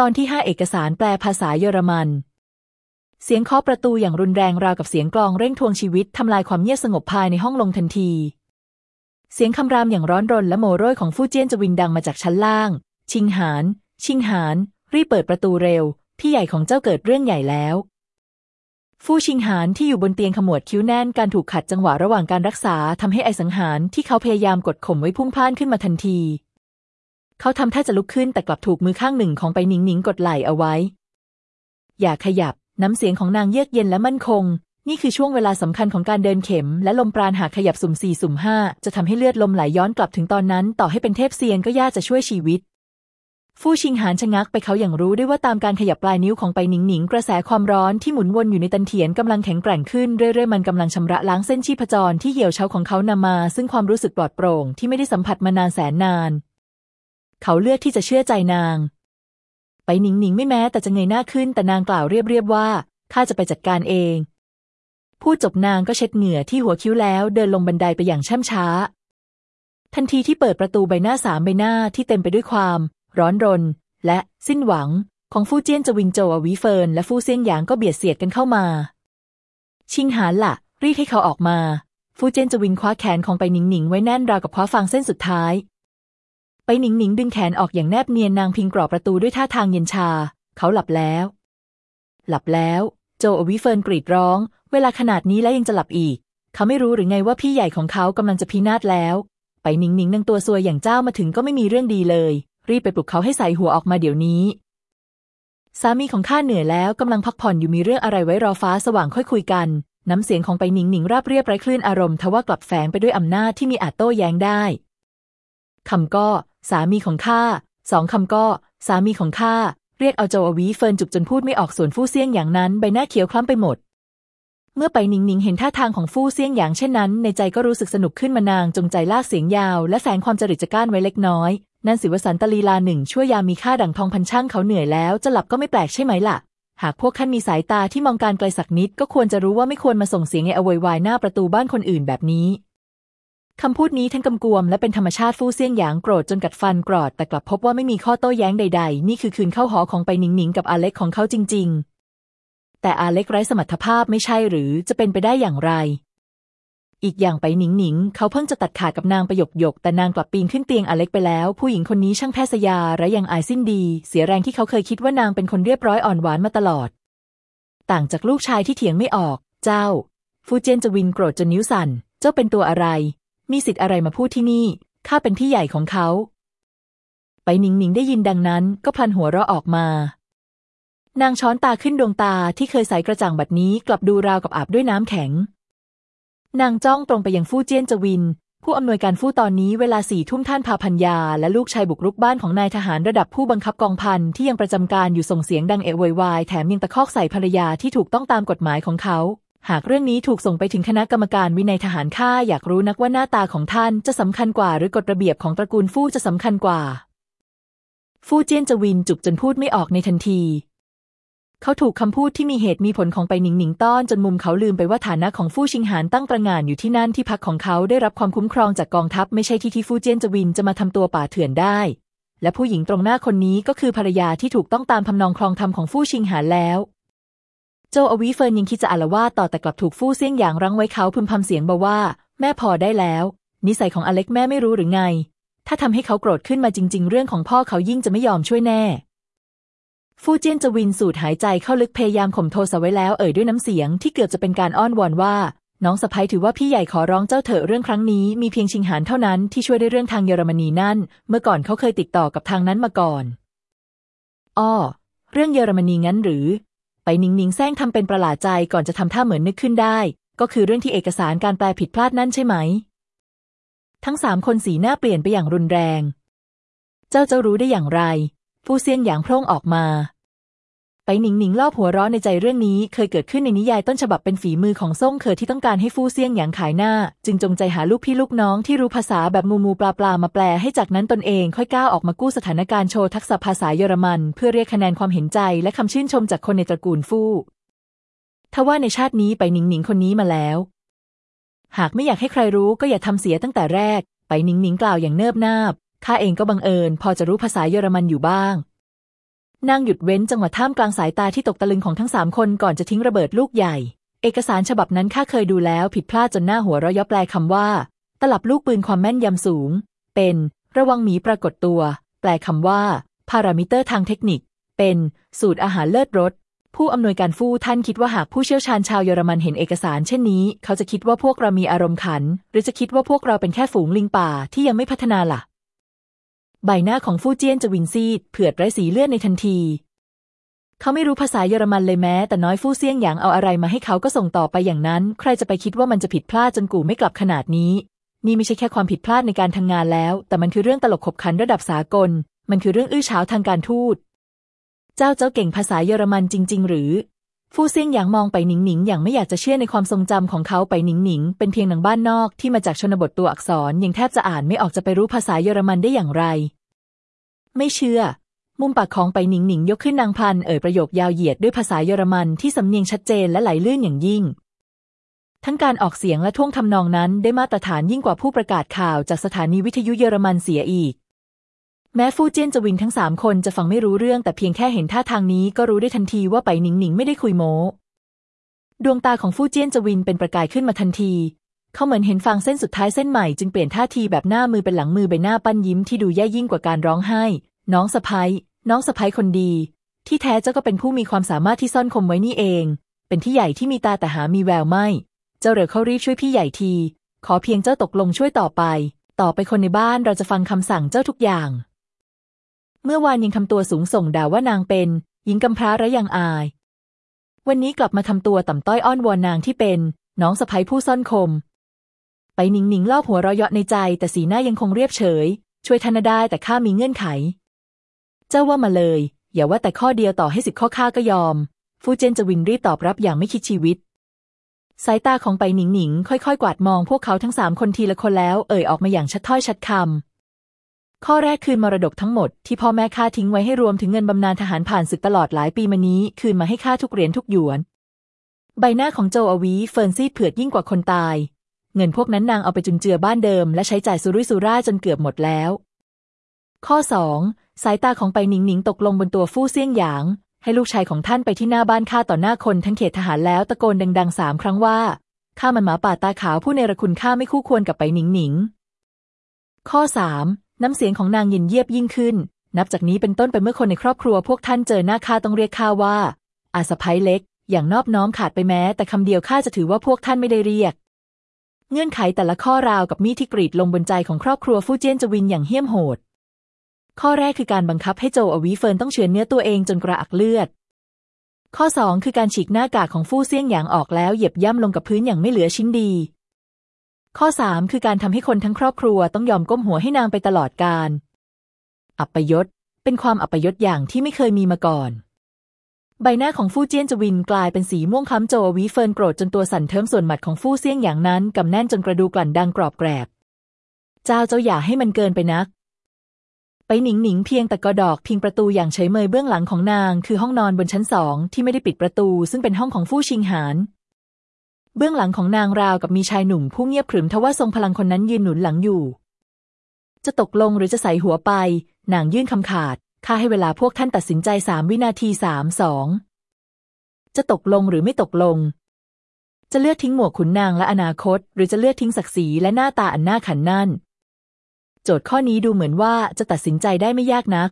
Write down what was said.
ตอนที่ห้าเอกสารแปลภาษาเยอรมัน เสียงเคาะประตูอย่างรุนแรงราวกับเสียงกลองเร่งทวงชีวิตทำลายความเงียบสงบภายในห้องลงทันที เสียงคำรามอย่างร้อนรนและโมโร่ยของฟู่เจี้ยนจะวินดังมาจากชั้นล่าง ชิงหาน ชิงหาน รีบเปิดประตูเร็ว พี่ใหญ่ของเจ้าเกิดเรื่องใหญ่แล้ว ฟู่ชิงหานที่อยู่บนเตียงขมวดคิ้วแน่นการถูกขัดจังหวะระหว่างการรักษาทำให้ไอสังหารที่เขาพยายามกดข่มไว้พุ่งพ่านขึ้นมาทันที เขาทำท่าจะลุกขึ้นแต่กลับถูกมือข้างหนึ่งของไปหนิงหนิงกดไหล่เอาไว้ อย่าขยับ น้ำเสียงของนางเยือกเย็นและมั่นคง นี่คือช่วงเวลาสำคัญของการเดินเข็ม และลมปราณหากขยับสุ่มสี่สุ่มห้าจะทำให้เลือดลมไหลย้อนกลับถึงตอนนั้น ต่อให้เป็นเทพเซียนก็ยากจะช่วยชีวิต ฟู่ชิงหานชะงักไปเขาอย่างรู้ได้ว่าตามการขยับปลายนิ้วของไปหนิงหนิงกระแสความร้อนที่หมุนวนอยู่ในตันเถียนกำลังแข็งแกร่งขึ้นเรื่อยๆมันกำลังชำระล้างเส้นชีพจรที่เหี่ยวเฉาของเขานำมา ซึ่งความรู้สึกปลอดโปร่งที่ไม่ได้สัมผัสมานานแสนนาน เขาเลือกที่จะเชื่อใจนาง ไปหนิงหนิงไม่แม้แต่จะเงยหน้าขึ้นแต่นางกล่าวเรียบๆว่าข้าจะไปจัดการเองพูดจบนางก็เช็ดเหงื่อที่หัวคิ้วแล้วเดินลงบันไดไปอย่างช่ำช้า ทันทีที่เปิดประตูใบหน้าสามใบหน้าที่เต็มไปด้วยความ ร้อนรน และสิ้นหวัง ของฟู่เจี้ยนจวิงโจววีเฟินและฟู่เซียงหยางก็เบียดเสียดกันเข้ามา ชิงหานละ่ะรีบให้เขาออกมา ฟู่เจี้ยนจวิงคว้าแขนของไปหนิงหนิงไว้แน่นราวกับคว้าฟางเส้นสุดท้าย ไปหนิงหนิงดึงแขนออกอย่างแนบเนียนนางพิงกรอบประตูด้วยท่าทางเย็นชา เขาหลับแล้ว หลับแล้ว โจอวิเฟิร์นกรีดร้อง เวลาขนาดนี้แล้วยังจะหลับอีก เขาไม่รู้หรือไงว่าพี่ใหญ่ของเขากำลังจะพินาศแล้ว ไปหนิงหนิงนางตัวซวยอย่างเจ้ามาถึงก็ไม่มีเรื่องดีเลย รีบไปปลุกเขาให้ใส่หัวออกมาเดี๋ยวนี้ สามีของข้าเหนื่อยแล้วกำลังพักผ่อนอยู่มีเรื่องอะไรไว้รอฟ้าสว่างค่อยคุยกัน น้ำเสียงของไปหนิงหนิงราบเรียบไร้คลื่นอารมณ์ทว่ากลับแฝงไปด้วยอำนาจที่มีอาจโต้แย้งได้คำก็ สามีของข้าสองคำก็ สามีของข้าเรียกเอาโจอวีเฟินจุกจนพูดไม่ออกส่วนฟู่เซียงอย่างนั้นใบหน้าเขียวคล้ำไปหมด เมื่อไปนิงนิงเห็นท่าทางของฟู่เซียงอย่างเช่นนั้น ในใจก็รู้สึกสนุกขึ้นมานางจงใจลากเสียงยาว และแสงความจริตจักร้านไว้เล็กน้อยนั่นสิวสันตลีลาหนึ่งชั่วยามีค่าดังทองพันช่างเขาเหนื่อยแล้ว จะหลับก็ไม่แปลกใช่ไหมล่ะ หากพวกท่านมีสายตาที่มองการไกลสักนิด ก็ควรจะรู้ว่าไม่ควรมาส่งเสียงไออวยวายหน้าประตูบ้านคนอื่นแบบนี้ คำพูดนี้ทั้งกำกวมและเป็นธรรมชาติฟู่เซี่ยงหยางโกรธจนกัดฟันกรอดแต่กลับพบว่าไม่มีข้อโต้แย้งใด ๆ นี่คือคืนเข้าหอของไปหนิงหนิงกับอาเล็กของเขาจริง ๆ แต่อาเล็กไร้สมรรถภาพไม่ใช่หรือจะเป็นไปได้อย่างไร อีกอย่างไปหนิงหนิงเขาเพิ่งจะตัดขาดกับนางประยกหยกแต่นางกลับปีนขึ้นเตียงอาเล็กไปแล้ว ผู้หญิงคนนี้ช่างแพทย์ยาและยังอายสิ้นดี เสียแรงที่เขาเคยคิดว่านางเป็นคนเรียบร้อยอ่อนหวานมาตลอด ต่างจากลูกชายที่เถียงไม่ออก เจ้า ฟู่เจี้ยนจวินโกรธจนนิ้วสั่นเจ้าเป็นตัวอะไร มีสิทธิ์อะไรมาพูดที่นี่ ข้าเป็นพี่ใหญ่ของเขา ไป๋หนิงหนิงได้ยินดังนั้นก็พลันหัวเราะออกมา นางช้อนตาขึ้นดวงตาที่เคยใสกระจ่างบัดนี้กลับดูราวกับอาบด้วยน้ำแข็ง นางจ้องตรงไปยังฟู่เจี้ยนจวิน ผู้อำนวยการฟู่ตอนนี้เวลาสี่ทุ่มท่านพาภรรยา และลูกชายบุกรุกบ้านของนายทหารระดับผู้บังคับกองพันที่ยังประจำการอยู่ส่งเสียงดังเอะอะโวยวายแถมยังตะคอกใส่ภรรยาที่ถูกต้องตามกฎหมายของเขา หากเรื่องนี้ถูกส่งไปถึงคณะกรรมการวินัยทหารข้าอยากรู้นักว่าหน้าตาของท่านจะสำคัญกว่า หรือกฎระเบียบของตระกูลฟู่จะสำคัญกว่า ฟู่เจี้ยนจวินจุกจนพูดไม่ออกในทันที เขาถูกคำพูดที่มีเหตุมีผลของไปหนิงหนิงต้อนจนมุมเขาลืมไปว่าฐานะของฟู่ชิงหานตั้งประงานอยู่ที่นั่นที่พักของเขาได้รับความคุ้มครองจากกองทัพไม่ใช่ที่ที่ฟู่เจี้ยนจวินจะมาทำตัวป่าเถื่อนได้ และผู้หญิงตรงหน้าคนนี้ก็คือภรรยาที่ถูกต้องตามทำนองครองธรรมของฟู่ชิงหานแล้ว โจอวีเฟินยังคิดจะอารวาต่อแต่กลับถูกฟู่เซี่ยงหยางรั้งไว้เขาพึมพำเสียงเบาว่า แม่พอได้แล้ว นิสัยของอเล็กแม่ไม่รู้หรือไง ถ้าทำให้เขาโกรธขึ้นมาจริง ๆ เรื่องของพ่อเขายิ่งจะไม่ยอมช่วยแน่ ฟู่เจี้ยนจะวินสูดหายใจเข้าลึกพยายามข่มโทสะไว้แล้วเอ่ยด้วยน้ำเสียงที่เกือบจะเป็นการอ้อนวอนว่า น้องสะพ้ยถือว่าพี่ใหญ่ขอร้องเจ้าเถอะเรื่องครั้งนี้มีเพียงชิงหานเท่านั้นที่ช่วยได้เรื่องทางเยอรมนีนั่น เมื่อก่อนเขาเคยติดต่อกับทางนั้นมาก่อนอ้อเรื่องเยอรมนีงั้นหรือ ไปนิ่งแซงทำเป็นประหลาดใจก่อนจะทำท่าเหมือนนึกขึ้นได้ ก็คือเรื่องที่เอกสารการแปลผิดพลาดนั่นใช่ไหม ทั้งสามคนสีหน้าเปลี่ยนไปอย่างรุนแรง เจ้าจะรู้ได้อย่างไร ฟูเซียนหยางโพร่งออกมา ไปหนิงหนิงรอบหัวร้อนในใจเรื่องนี้เคยเกิดขึ้นในนิยายต้นฉบับเป็นฝีมือของซ่งเคอที่ต้องการให้ฟู่เซียงหยางขายหน้า จึงจงใจหาลูกพี่ลูกน้องที่รู้ภาษาแบบมูมูปลาปลามาแปลให้จากนั้นตนเองค่อยก้าวออกมากู้สถานการณ์โชว์ทักษะภาษาเยอรมัน เพื่อเรียกคะแนนความเห็นใจและคำชื่นชมจากคนในตระกูลฟู่ทว่าในชาตินี้ไปหนิงหนิงคนนี้มาแล้ว หากไม่อยากให้ใครรู้ก็อย่าทำเสียตั้งแต่แรก ไปหนิงหนิงกล่าวอย่างเนิบนาบข้าเองก็บังเอิญ พอจะรู้ภาษาเยอรมันอยู่บ้าง นางหยุดเว้นจังหวะท่ามกลางสายตาที่ตกตะลึงของทั้งสามคนก่อนจะทิ้งระเบิดลูกใหญ่ เอกสารฉบับนั้นข้าเคยดูแล้วผิดพลาดจนหน้าหัวเราะย่อแปลคำว่า ตลับลูกปืนความแม่นยำสูง เป็น ระวังหมีปรากฏตัว แปลคำว่า พารามิเตอร์ทางเทคนิค เป็น สูตรอาหารเลิศรสผู้อำนวยการฟู่ท่านคิดว่าหากผู้เชี่ยวชาญชาวเยอรมันเห็นเอกสารเช่นนี้ เขาจะคิดว่าพวกเรามีอารมณ์ขัน หรือจะคิดว่าพวกเราเป็นแค่ฝูงลิงป่าที่ยังไม่พัฒนาล่ะ ใบหน้าของฟู่เจี้ยนจะวินซีดเผือดไร้สีเลือดในทันที เขาไม่รู้ภาษาเยอรมันเลยแม้ แต่น้อยฟู่เซี่ยงหยางเอาอะไรมาให้เขาก็ส่งต่อไปอย่างนั้น ใครจะไปคิดว่ามันจะผิดพลาดจนกูไม่กลับขนาดนี้ นี่ไม่ใช่แค่ความผิดพลาดในการทำงานแล้ว แต่มันคือเรื่องตลกขบขันระดับสากล มันคือเรื่องอื้อฉาวทางการทูต เจ้าเจ้าเก่งภาษาเยอรมันจริง ๆ หรือฟู่เซียงหยางมองไปหนิงหนิงอย่างไม่อยากจะเชื่อในความทรงจำของเขาไปหนิงหนิงเป็นเพียงหนังบ้านนอกที่มาจากชนบทตัวอักษรยังแทบจะอ่านไม่ออกจะไปรู้ภาษาเยอรมันได้อย่างไร ไม่เชื่อ มุมปากของไปหนิงหนิงยกขึ้นนางพันเอ่ยประโยคยาวเหยียดด้วยภาษาเยอรมันที่สำเนียงชัดเจนและไหลลื่นอย่างยิ่ง ทั้งการออกเสียงและท่วงทำนองนั้นได้มาตรฐานยิ่งกว่าผู้ประกาศข่าวจากสถานีวิทยุเยอรมันเสียอีก แม้ฟู่เจี้ยนจวินทั้งสามคนจะฟังไม่รู้เรื่องแต่เพียงแค่เห็นท่าทางนี้ก็รู้ได้ทันทีว่าไปหนิงหนิงไม่ได้คุยโม้ดวงตาของฟู่เจี้ยนจวินเป็นประกายขึ้นมาทันที เขาเหมือนเห็นฟางเส้นสุดท้ายเส้นใหม่จึงเปลี่ยนท่าทีแบบหน้ามือเป็นหลังมือใบหน้าปั้นยิ้มที่ดูแย่ยิ่งกว่าการร้องไห้ น้องสะพ้ยน้องสะพ้ยคนดี ที่แท้เจ้าก็เป็นผู้มีความสามารถที่ซ่อนคมไว้นี่เอง เป็นที่ใหญ่ที่มีตาแต่หามีแววไม่ เจ้าเหลือเขารีบช่วยพี่ใหญ่ที ขอเพียงเจ้าตกลงช่วยต่อไป ต่อไปคนในบ้านเราจะฟังคำสั่งเจ้าทุกอย่าง เมื่อวานยังทำตัวสูงส่งด่าว่านางเป็นหญิงกำพร้าและยังอาย วันนี้กลับมาทำตัวต่ำต้อยอ้อนวอนนางที่เป็น น้องสะพ้ยผู้ซ่อนคม ไปหนิงหนิงล่าหัวเราะเยาะในใจ แต่สีหน้ายังคงเรียบเฉย ช่วยท่านได้แต่ข้ามีเงื่อนไข เจ้าว่ามาเลย อย่าว่าแต่ข้อเดียวต่อให้สิบข้อข้าก็ยอม ฟูเจนจะวินรีบตอบรับอย่างไม่คิดชีวิต สายตาของไป๋หนิงหนิงค่อยๆ กวาดมองพวกเขาทั้งสามคนทีละคนแล้ว เอ่ยออกมาอย่างชัดถ้อยชัดคำข้อแรกคืนมรดกทั้งหมดที่พ่อแม่ข้าทิ้งไว้ให้รวมถึงเงินบำนาญทหารผ่านศึกตลอดหลายปีมานี้ คืนมาให้ข้าทุกเหรียญทุกหยวน ใบหน้าของโจวอวี้เฟินซีดเผือดยิ่งกว่าคนตาย เงินพวกนั้นนางเอาไปจุนเจือบ้านเดิม และใช้จ่ายสุรุ่ยสุร่ายจนเกือบหมดแล้ว ข้อสองสายตาของไป๋หนิงหนิงตกลงบนตัวฟู่เซี่ยงหยาง ให้ลูกชายของท่านไปที่หน้าบ้านข้าต่อหน้าคนทั้งเขตทหารแล้วตะโกนดังๆสามครั้งว่าข้ามันหมาป่าตาขาวผู้เนรคุณข้าไม่คู่ควรกับไปหนิงหนิง ข้อสามน้ำเสียงของนางเย็นเยียบยิ่งขึ้น นับจากนี้เป็นต้นไปเมื่อคนในครอบครัวพวกท่านเจอหน้าข้าต้องเรียกข้าว่า อาสะพ้ยเล็ก อย่างนอบน้อมขาดไปแม้ แต่คำเดียวข้าจะถือว่าพวกท่านไม่ได้เรียก เงื่อนไขแต่ละข้อราวกับมีดที่กรีดลงบนใจของครอบครัวฟู่เจี้ยนจวินอย่างเหี้ยมโหด ข้อแรกคือการบังคับให้โจวอวี้เฟินต้องเฉือนเนื้อตัวเองจนกระอักเลือด ข้อ 2 คือการฉีกหน้ากากของฟู่เซี่ยงหยางออกแล้วเหยียบย่ำลงกับพื้นอย่างไม่เหลือชิ้นดี ข้อ 3 คือการทำให้คนทั้งครอบครัวต้องยอมก้มหัวให้นางไปตลอดกาลอัปยศเป็นความอัปยศอย่างที่ไม่เคยมีมาก่อน ใบหน้าของฟู่เจี้ยนจวินกลายเป็นสีม่วงคล้ำโจวอวี้เฟินโกรธจนตัวสั่นเทิมส่วนหมัดของฟู่เซี่ยงหยางนั้นกำแน่นจนกระดูกลั่นดังกรอบแกรบ เจ้าเจ้าอย่าให้มันเกินไปนัก ไปหนิงหนิงเพียงแต่กระดอกพิงประตูอย่างเฉยเมยเบื้องหลังของนาง คือห้องนอนบนชั้นสองที่ไม่ได้ปิดประตู ซึ่งเป็นห้องของฟู่ชิงหานเบื้องหลังของนางราวกับมีชายหนุ่มผู้เงียบขรึมทว่าทรงพลังคนนั้นยืนหนุนหลังอยู่ จะตกลงหรือจะใส่หัวไป นางยื่นคำขาด ข้าให้เวลาพวกท่านตัดสินใจสามวินาทีสามสอง จะตกลงหรือไม่ตกลง จะเลือกทิ้งหมวกขุนนางและอนาคต หรือจะเลือกทิ้งศักดิ์ศรีและหน้าตาอันน่าขันนั่น โจทย์ข้อนี้ดูเหมือนว่าจะตัดสินใจได้ไม่ยากนัก